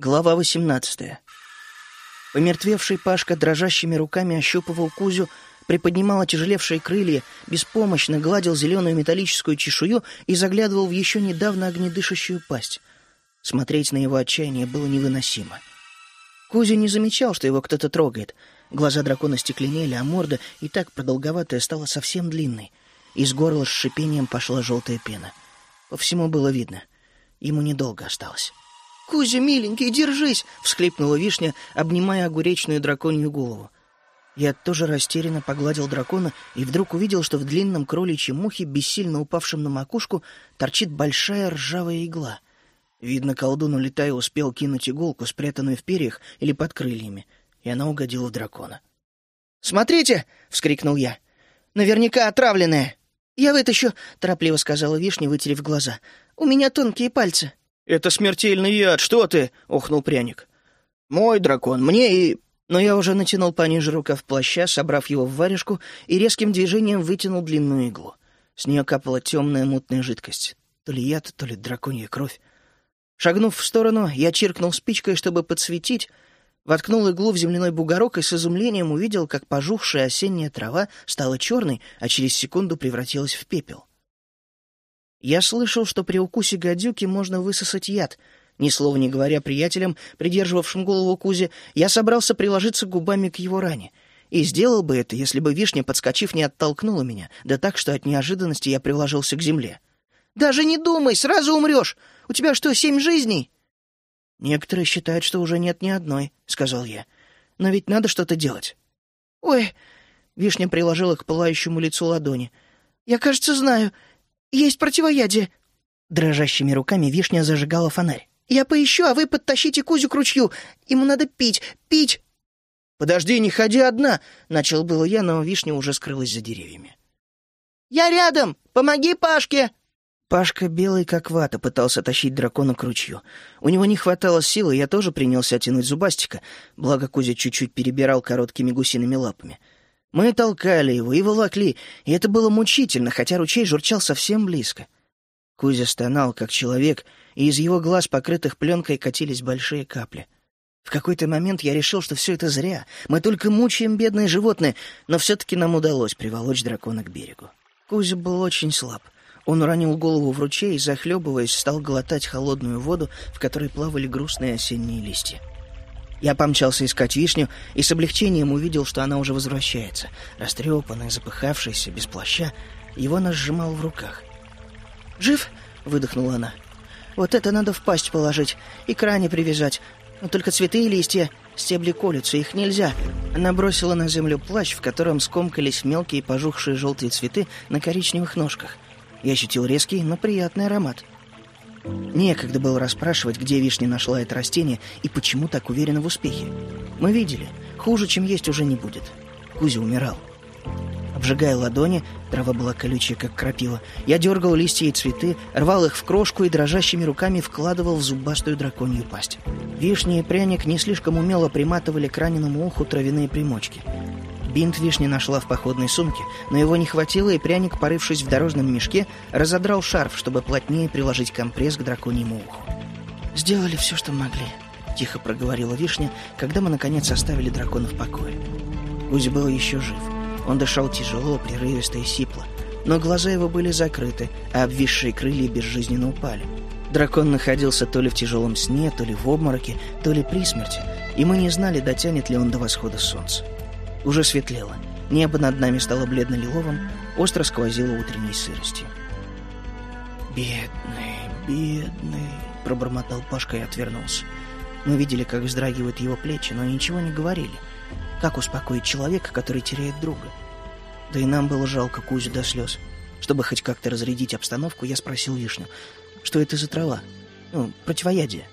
Глава 18. Помертвевший Пашка дрожащими руками ощупывал Кузю, приподнимал отяжелевшие крылья, беспомощно гладил зеленую металлическую чешую и заглядывал в еще недавно огнедышащую пасть. Смотреть на его отчаяние было невыносимо. Кузя не замечал, что его кто-то трогает. Глаза дракона стекленели, а морда, и так продолговатая, стала совсем длинной. Из горла с шипением пошла желтая пена. По всему было видно. Ему недолго осталось. «Кузя, миленький, держись!» — всхлипнула вишня, обнимая огуречную драконью голову. Я тоже растерянно погладил дракона и вдруг увидел, что в длинном кроличьем ухе, бессильно упавшем на макушку, торчит большая ржавая игла. Видно, колдун, улетая, успел кинуть иголку, спрятанную в перьях или под крыльями, и она угодила в дракона. «Смотрите!» — вскрикнул я. «Наверняка отравленная!» «Я вытащу!» — торопливо сказала вишня, вытерев глаза. «У меня тонкие пальцы!» «Это смертельный яд, что ты?» — охнул пряник. «Мой дракон, мне и...» Но я уже натянул пониже рукав плаща, собрав его в варежку, и резким движением вытянул длинную иглу. С нее капала темная мутная жидкость. То ли яд, то ли драконья кровь. Шагнув в сторону, я чиркнул спичкой, чтобы подсветить, воткнул иглу в земляной бугорок и с изумлением увидел, как пожухшая осенняя трава стала черной, а через секунду превратилась в пепел. Я слышал, что при укусе гадюки можно высосать яд. Ни слова не говоря приятелям, придерживавшим голову Кузе, я собрался приложиться губами к его ране. И сделал бы это, если бы вишня, подскочив, не оттолкнула меня, да так, что от неожиданности я приложился к земле. «Даже не думай, сразу умрешь! У тебя что, семь жизней?» «Некоторые считают, что уже нет ни одной», — сказал я. «Но ведь надо что-то делать». «Ой!» — Вишня приложила к пылающему лицу ладони. «Я, кажется, знаю. Есть противоядие!» Дрожащими руками вишня зажигала фонарь. «Я поищу, а вы подтащите Кузю к ручью. Ему надо пить, пить!» «Подожди, не ходи одна!» — начал было я, но вишня уже скрылась за деревьями. «Я рядом! Помоги Пашке!» Пашка, белый как вата, пытался тащить дракона к ручью. У него не хватало силы, я тоже принялся тянуть зубастика, благо Кузя чуть-чуть перебирал короткими гусиными лапами. Мы толкали его и волокли, и это было мучительно, хотя ручей журчал совсем близко. Кузя стонал, как человек, и из его глаз, покрытых пленкой, катились большие капли. В какой-то момент я решил, что все это зря. Мы только мучаем бедное животное, но все-таки нам удалось приволочь дракона к берегу. Кузя был очень слаб. Он уронил голову в ручей и, захлебываясь, стал глотать холодную воду, в которой плавали грустные осенние листья. Я помчался искать вишню и с облегчением увидел, что она уже возвращается. Растрепанная, запыхавшаяся, без плаща. Его она сжимал в руках. «Жив?» — выдохнула она. «Вот это надо в пасть положить и к ране привязать. Но только цветы и листья, стебли колются, их нельзя». Она бросила на землю плащ, в котором скомкались мелкие пожухшие желтые цветы на коричневых ножках. Я ощутил резкий, но приятный аромат. Некогда было расспрашивать, где вишня нашла это растение и почему так уверена в успехе. Мы видели, хуже, чем есть, уже не будет. Кузя умирал. Обжигая ладони, трава была колючая, как крапива, я дергал листья и цветы, рвал их в крошку и дрожащими руками вкладывал в зубастую драконью пасть. Вишня и пряник не слишком умело приматывали к раненому уху травяные примочки. Бинт вишня нашла в походной сумке, но его не хватило, и пряник, порывшись в дорожном мешке, разодрал шарф, чтобы плотнее приложить компресс к драконьему уху. «Сделали все, что могли», — тихо проговорила вишня, когда мы, наконец, оставили дракона в покое. Гусь был еще жив. Он дышал тяжело, прерывисто и сипло, но глаза его были закрыты, а обвисшие крылья безжизненно упали. Дракон находился то ли в тяжелом сне, то ли в обмороке, то ли при смерти, и мы не знали, дотянет ли он до восхода солнца. Уже светлело. Небо над нами стало бледно-лиловым, остро сквозило утренней сыростью. «Бедный, бедный», — пробормотал Пашка и отвернулся. Мы видели, как вздрагивают его плечи, но ничего не говорили. Как успокоить человека, который теряет друга? Да и нам было жалко Кузю до слез. Чтобы хоть как-то разрядить обстановку, я спросил Вишню, что это за трава? Ну, противоядие.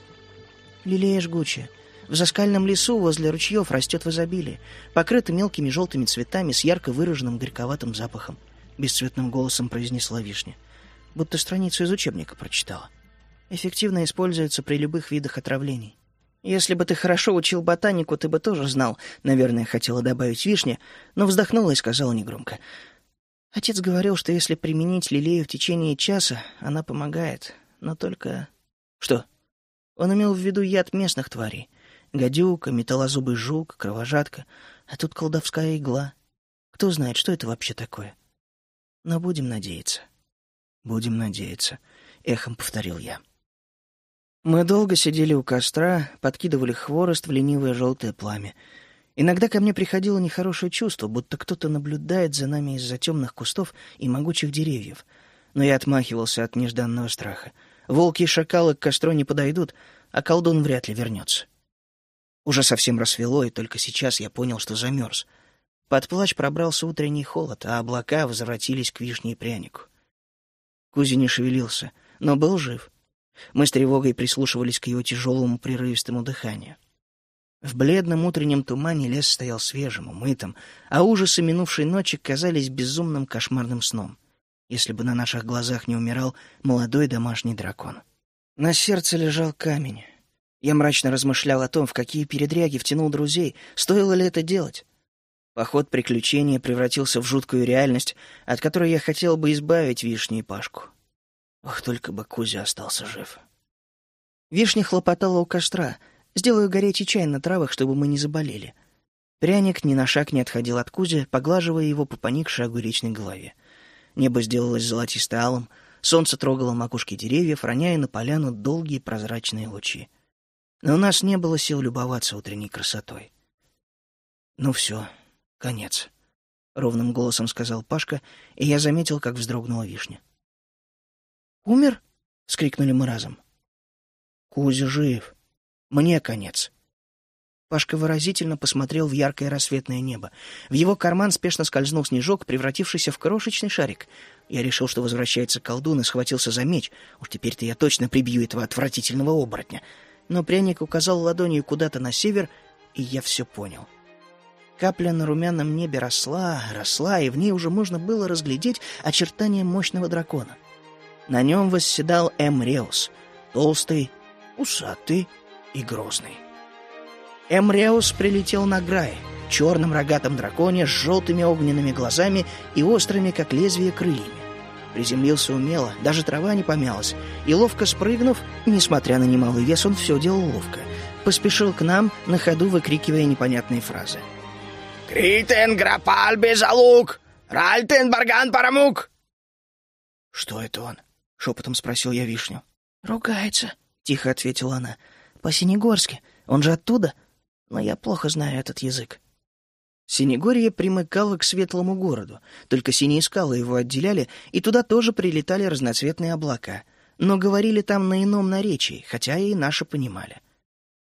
Лилея жгучая. В заскальном лесу возле ручьев растет в изобилии, покрыто мелкими желтыми цветами с ярко выраженным горьковатым запахом. Бесцветным голосом произнесла вишня. Будто страницу из учебника прочитала. Эффективно используется при любых видах отравлений. Если бы ты хорошо учил ботанику, ты бы тоже знал, наверное, хотела добавить вишня, но вздохнула и сказала негромко. Отец говорил, что если применить лилею в течение часа, она помогает, но только... Что? Он имел в виду яд местных тварей. Гадюка, металлозубый жук, кровожадка. А тут колдовская игла. Кто знает, что это вообще такое. Но будем надеяться. Будем надеяться, — эхом повторил я. Мы долго сидели у костра, подкидывали хворост в ленивое желтое пламя. Иногда ко мне приходило нехорошее чувство, будто кто-то наблюдает за нами из-за темных кустов и могучих деревьев. Но я отмахивался от нежданного страха. Волки и шакалы к костру не подойдут, а колдун вряд ли вернется. Уже совсем рассвело, и только сейчас я понял, что замерз. Под плач пробрался утренний холод, а облака возвратились к вишне и прянику. Кузя не шевелился, но был жив. Мы с тревогой прислушивались к его тяжелому прерывистому дыханию. В бледном утреннем тумане лес стоял свежим, умытым, а ужасы минувшей ночи казались безумным кошмарным сном, если бы на наших глазах не умирал молодой домашний дракон. На сердце лежал камень. Я мрачно размышлял о том, в какие передряги втянул друзей, стоило ли это делать. Поход приключения превратился в жуткую реальность, от которой я хотел бы избавить Вишню и Пашку. Ох, только бы Кузя остался жив. Вишня хлопотала у костра. Сделаю горячий чай на травах, чтобы мы не заболели. Пряник ни на шаг не отходил от Кузи, поглаживая его по поникшей огуречной голове. Небо сделалось золотисто-алым, солнце трогало макушки деревьев, роняя на поляну долгие прозрачные лучи. Но у нас не было сил любоваться утренней красотой. «Ну все, конец», — ровным голосом сказал Пашка, и я заметил, как вздрогнула вишня. «Умер?» — вскрикнули мы разом. «Кузя жив. Мне конец». Пашка выразительно посмотрел в яркое рассветное небо. В его карман спешно скользнул снежок, превратившийся в крошечный шарик. Я решил, что возвращается колдун, и схватился за меч. Уж теперь-то я точно прибью этого отвратительного оборотня. Но пряник указал ладонью куда-то на север, и я все понял. Капля на румяном небе росла, росла, и в ней уже можно было разглядеть очертания мощного дракона. На нем восседал Эмреус, толстый, усатый и грозный. Эмреус прилетел на Грай, черном рогатом драконе с желтыми огненными глазами и острыми, как лезвие, крыльями. Приземлился умело, даже трава не помялась, и ловко спрыгнув, несмотря на немалый вес, он все делал ловко, поспешил к нам, на ходу выкрикивая непонятные фразы. «Критен грапаль безалук! Ральтен барган парамук!» «Что это он?» — шепотом спросил я вишню. «Ругается», — тихо ответила она. «По-синегорски. Он же оттуда. Но я плохо знаю этот язык». Синегорье примыкало к светлому городу, только синие скалы его отделяли, и туда тоже прилетали разноцветные облака, но говорили там на ином наречии, хотя и наши понимали.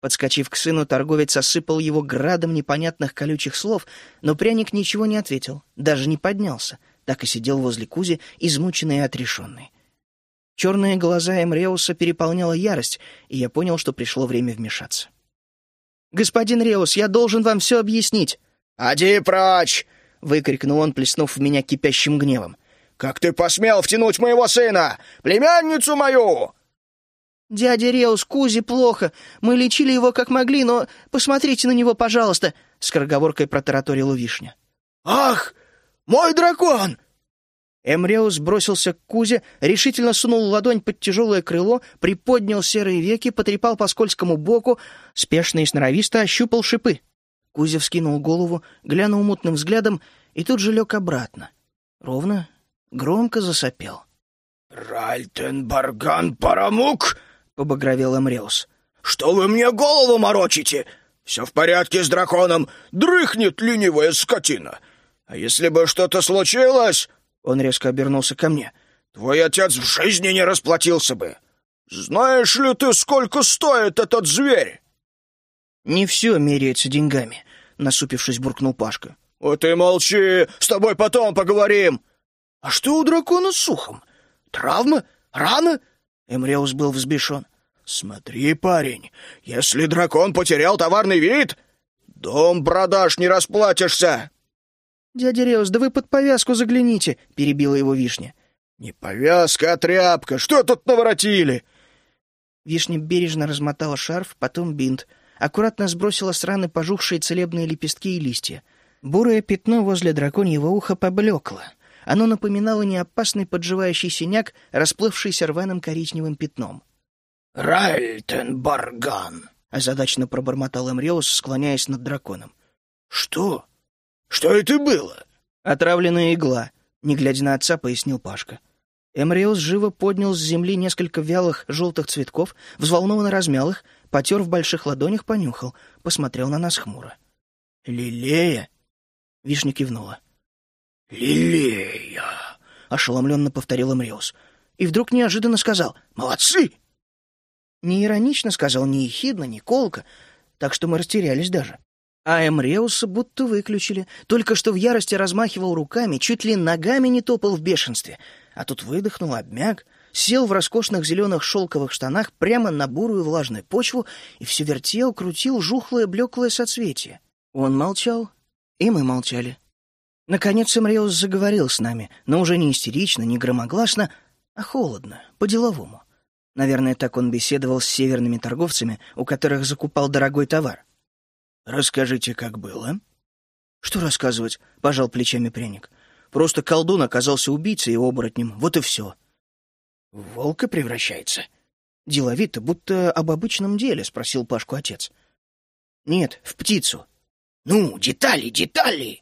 Подскочив к сыну, торговец осыпал его градом непонятных колючих слов, но пряник ничего не ответил, даже не поднялся, так и сидел возле Кузи, измученный и отрешенный. Черные глаза Эмреуса переполняла ярость, и я понял, что пришло время вмешаться. «Господин Реус, я должен вам все объяснить!» «Оди прочь!» — выкрикнул он, плеснув в меня кипящим гневом. «Как ты посмел втянуть моего сына? Племянницу мою!» «Дядя Реус, Кузи плохо. Мы лечили его как могли, но посмотрите на него, пожалуйста!» — скороговоркой протараторила Вишня. «Ах, мой дракон! Эмреус бросился к Кузе, решительно сунул ладонь под тяжелое крыло, приподнял серые веки, потрепал по скользкому боку, спешно и сноровисто ощупал шипы. Кузя вскинул голову, глянул мутным взглядом и тут же лег обратно. Ровно, громко засопел. «Ральтен Барган Парамук!» — побагровел Эмреус. «Что вы мне голову морочите? Все в порядке с драконом, дрыхнет ленивая скотина. А если бы что-то случилось, он резко обернулся ко мне. «Твой отец в жизни не расплатился бы! Знаешь ли ты, сколько стоит этот зверь?» «Не все меряется деньгами», — насупившись, буркнул Пашка. «О, ты молчи! С тобой потом поговорим!» «А что у дракона с ухом? Травма? Рана?» Эмреус был взбешен. «Смотри, парень, если дракон потерял товарный вид, дом продашь, не расплатишься!» «Дядя Реус, да вы под повязку загляните!» — перебила его Вишня. «Не повязка, а тряпка! Что тут наворотили?» Вишня бережно размотала шарф, потом бинт. Аккуратно сбросила с раны пожухшие целебные лепестки и листья. Бурое пятно возле драконьего уха поблекло. Оно напоминало не опасный подживающий синяк, расплывшийся рваным коричневым пятном. Ральтенбарган!» — озадаченно пробормотал Эмриус, склоняясь над драконом. «Что? Что это было?» «Отравленная игла», — не глядя на отца, пояснил Пашка. Эмриус живо поднял с земли несколько вялых желтых цветков, взволнованно размял их, потер в больших ладонях, понюхал, посмотрел на нас хмуро. «Лилея?» — Вишня кивнула. «Лилея!» — ошеломленно повторил Эмриус. И вдруг неожиданно сказал «Молодцы!» Не иронично сказал, не ехидно, не колко, так что мы растерялись даже. А Эмреуса будто выключили. Только что в ярости размахивал руками, чуть ли ногами не топал в бешенстве. А тут выдохнул, обмяк, сел в роскошных зеленых шелковых штанах прямо на бурую влажную почву и все вертел, крутил жухлое блеклое соцветие. Он молчал, и мы молчали. Наконец Эмреус заговорил с нами, но уже не истерично, не громогласно, а холодно, по-деловому. Наверное, так он беседовал с северными торговцами, у которых закупал дорогой товар. «Расскажите, как было?» «Что рассказывать?» — пожал плечами пряник. «Просто колдун оказался убийцей и оборотнем. Вот и все». «В волка превращается?» «Деловито, будто об обычном деле», — спросил Пашку отец. «Нет, в птицу». «Ну, детали, детали!»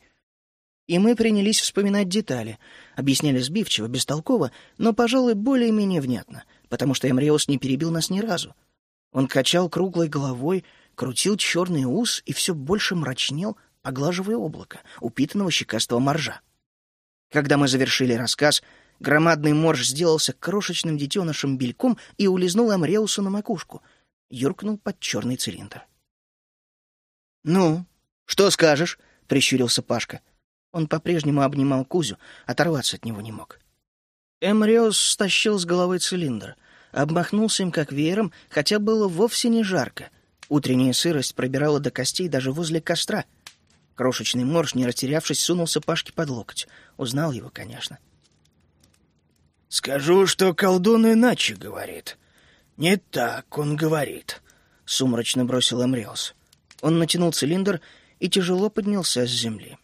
И мы принялись вспоминать детали. Объясняли сбивчиво, бестолково, но, пожалуй, более-менее внятно, потому что Эмреус не перебил нас ни разу. Он качал круглой головой, крутил черный ус и все больше мрачнел, поглаживая облако, упитанного щекастого моржа. Когда мы завершили рассказ, громадный морж сделался крошечным детенышем бельком и улизнул Амреусу на макушку, юркнул под черный цилиндр. «Ну, что скажешь?» — прищурился Пашка. — он по-прежнему обнимал Кузю, оторваться от него не мог. Эмриос стащил с головы цилиндр, обмахнулся им как веером, хотя было вовсе не жарко. Утренняя сырость пробирала до костей даже возле костра. Крошечный морж, не растерявшись, сунулся Пашке под локоть. Узнал его, конечно. «Скажу, что колдун иначе говорит. Не так он говорит», — сумрачно бросил Эмриос. Он натянул цилиндр и тяжело поднялся с земли.